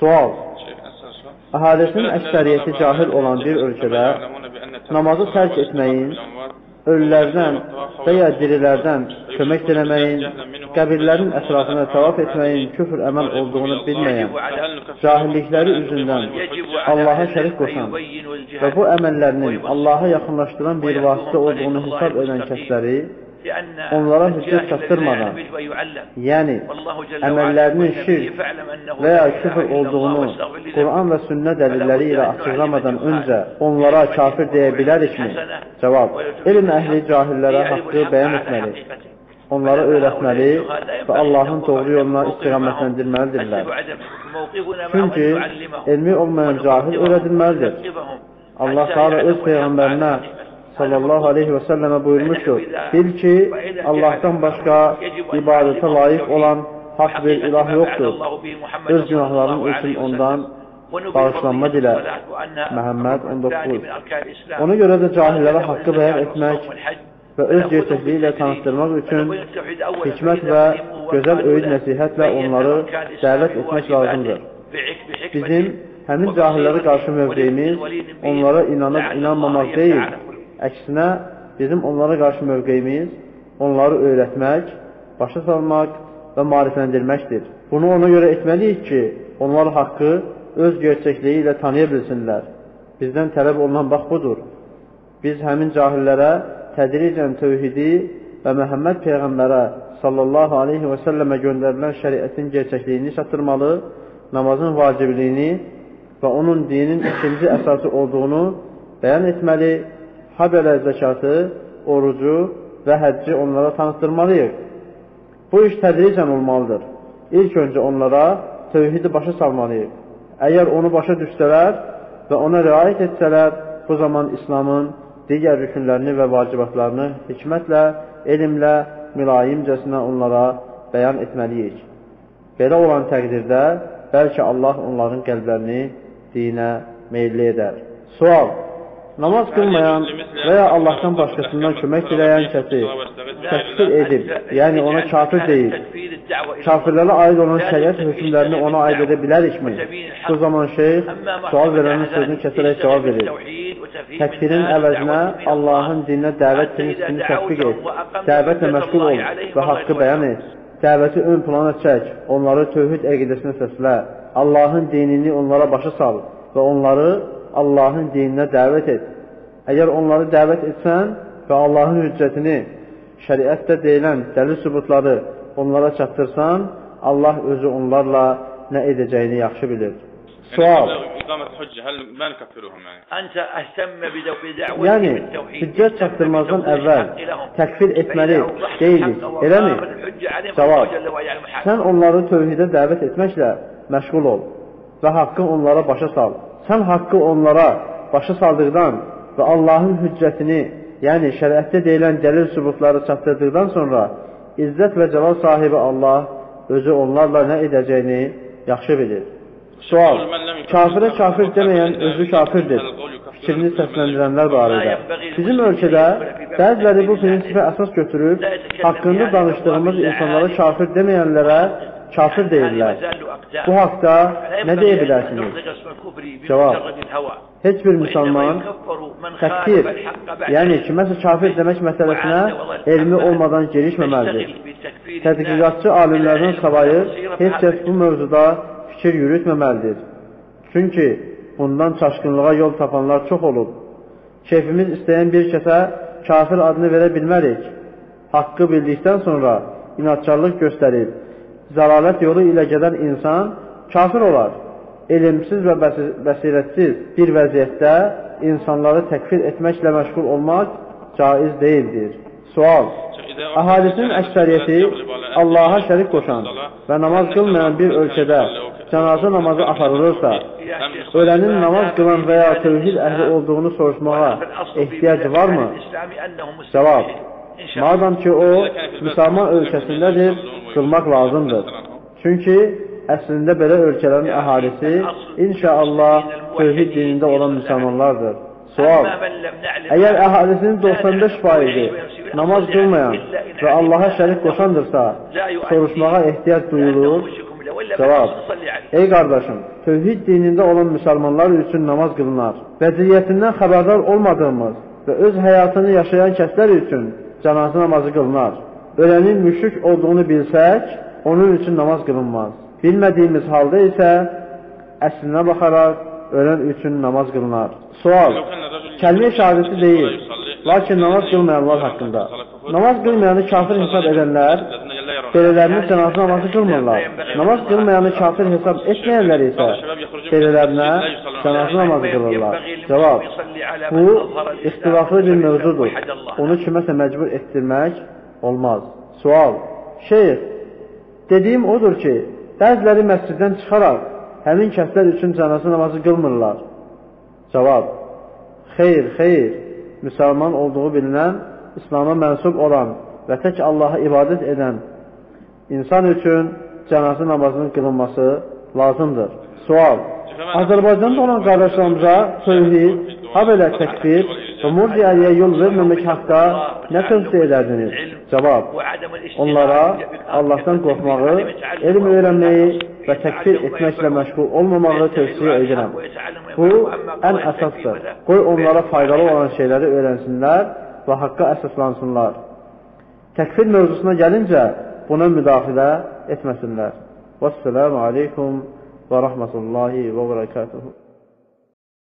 Sual Əhalisinin əksəriyyəti cahil olan bir ölkədə namazı tərk etməyin, ölülərdən və ya dirilərdən kömək diləməyin, qəbirlərin ətrafına tavaf etməyin küfr əməl olduğunu bilməyən, cahillikləri üzündən Allaha şərik qoşan və bu əməllərinin Allaha yaxınlaşdıran bir vasitə olduğunu hesab edən kəsləri onlara hüccət çatdırmadan, yəni əməllərinin şirk və ya küfr olduğunu Quran və sünnə dəlilləri ilə açıqlamadan öncə onlara kafir deyə bilərikmi? Cavab, elm əhli cahillərə haqqı bəyan etməli, onlara öyrətməli və Allahın doğru yoluna istiqamətləndirməlidirlər. Çünki elmi olmayan cahil öyrədilməlidir. Allah Teala öz Peyğəmbərinə sallallahu aleyhi və səlləmə buyurmuşdur. Bil ki, Allahdan başqa ibadətə layiq olan haq bir ilah yoxdur. Öz günahların üçün ondan bağışlanma dilə. Məhəmməd 19. Ona görə də cahillərə haqqı bəyan etmək və öz gerçəkliyi ilə tanıtdırmaq üçün hikmət və gözəl öyüd nəsihətlə onları dəvət etmək lazımdır. Bizim həmin cahillərə qarşı mövqeyimiz onlara inanıb inanmamaq deyil, əksinə bizim onlara qarşı mövqeyimiz onları öyrətmək, başa salmaq və marifləndirməkdir. Bunu ona görə etməliyik ki, onlar haqqı öz gerçəkliyi ilə tanıya bilsinlər. Bizdən tələb olunan bax budur. Biz həmin cahillərə tədricən tövhidi və Məhəmməd Peyğəmbərə sallallahu aleyhi və səlləmə göndərilən şəriətin gerçəkliyini çatdırmalı, namazın vacibliyini və onun dinin ikinci əsası olduğunu bəyan etməli, ha belə zəkatı, orucu və həcci onlara tanıtdırmalıyıq. Bu iş tədricən olmalıdır. İlk öncə onlara tövhidi başa salmalıyıq. Əgər onu başa düşsələr və ona riayət etsələr, bu zaman İslamın digər rükünlərini və vacibatlarını hikmətlə, elmlə, mülayimcəsinə onlara bəyan etməliyik. Belə olan təqdirdə bəlkə Allah onların qəlblərini dinə meyilli edər. Sual Namaz qılmayan və ya Allahdan başqasından kömək diləyən kəsi təkfir edib, yəni ona kafir deyil, kafirlərə aid olan şəriət hökmlərini ona aid edə bilərikmi? Bu zaman şeyx sual verənin sözünü kəsərək cavab verir. Təkfirin əvəzinə Allahın dininə dəvət prinsipini tətbiq et, dəvətlə məşğul ol və haqqı bəyan et. Dəvəti ön plana çək, onları tövhid əqidəsinə səslə, Allahın dinini onlara başa sal və onları Allahın dininə dəvət et. Əgər onları dəvət etsən və Allahın hüccətini, şəriətdə deyilən dəlil sübutları onlara çatdırsan, Allah özü onlarla nə edəcəyini yaxşı bilir. Sual. Yəni, hüccət çatdırmazdan əvvəl təkfir etməli deyilik, eləmi? Cavab. Sən onları tövhidə dəvət etməklə məşğul ol və haqqı onlara başa sal. Sən haqqı onlara başa saldıqdan və Allahın hüccətini, yəni şəriətdə deyilən dəlil sübutları çatdırdıqdan sonra izzət və cəlal sahibi Allah özü onlarla nə edəcəyini yaxşı bilir. Sual, kafirə kafir deməyən özü kafirdir. Fikrini səsləndirənlər barədə. Bizim ölkədə bəziləri bu prinsipə əsas götürüb, haqqında danışdığımız insanlara kafir deməyənlərə kafir deyirlər. Bu haqda nə deyə bilərsiniz? Cavab. Heç bir müsəlman təkfir, yəni kiməsə kafir demək məsələsinə elmi olmadan girişməməlidir. Tədqiqatçı alimlərdən savayı heç kəs bu mövzuda fikir yürütməməlidir. Çünki bundan çaşqınlığa yol tapanlar çox olub. Keyfimiz istəyən bir kəsə kafir adını verə bilmərik. Haqqı bildikdən sonra inatçarlıq göstərib, zəlalət yolu ilə gedən insan kafir olar. Elmsiz və bəsirətsiz bir vəziyyətdə insanları təkfir etməklə məşğul olmaq caiz deyildir. Sual Əhalisinin əksəriyyəti Allaha şərik qoşan və namaz qılmayan bir ölkədə cənazə namazı aparılırsa, ölənin namaz qılan və ya tövhid əhli olduğunu soruşmağa ehtiyac varmı? Cavab Madam ki, o, müsəlman ölkəsindədir, yığışdırmaq lazımdır. Çünki əslində belə ölkələrin əhalisi inşallah tövhid dinində olan müsəlmanlardır. Sual, əgər əhalisinin 95 faizi namaz qılmayan və Allaha şərik qoşandırsa, soruşmağa ehtiyac duyulur? Cavab, ey qardaşım, tövhid dinində olan müsəlmanlar üçün namaz qılınar. Vəziyyətindən xəbərdar olmadığımız və öz həyatını yaşayan kəslər üçün cənazə namazı qılınar. Ölənin müşrik olduğunu bilsək, onun üçün namaz qılınmaz. Bilmədiyimiz halda isə əslinə baxaraq ölən üçün namaz qılınar. Sual: Kəlmə şəhadəti deyil, lakin namaz qılmayanlar haqqında. Namaz qılmayanı kafir hesab edənlər belələrini cənazə namazı qılmırlar. Namaz qılmayanı kafir hesab etməyənlər isə belələrinə cənazə namazı qılırlar. Cavab: Bu ixtilaflı bir mövzudur. Onu kiməsə məcbur etdirmək olmaz. Sual: Şeyx, dediyim odur ki, bəziləri məsciddən çıxaraq həmin kəslər üçün cənazə namazı qılmırlar. Cavab: Xeyr, xeyr. Müsəlman olduğu bilinən, İslam'a mənsub olan və tək Allaha ibadət edən insan üçün cənazə namazının qılınması lazımdır. Sual: Azərbaycanda olan qardaşlarımıza tövhid, ha belə təkfir və murciyəliyə yol verməmək haqda nə tövsiyə edərdiniz? Cavab: Onlara Allahdan qorxmağı, elm öyrənməyi və təkfir etməklə məşğul olmamağı tövsiyə edirəm. Bu ən əsasdır. Qoy onlara faydalı olan şeyləri öyrənsinlər və haqqa əsaslansınlar. Təkfir mövzusuna gəlincə buna müdaxilə etməsinlər. Vəssalamu aleykum və rəhmətullahi və bərəkatuhu.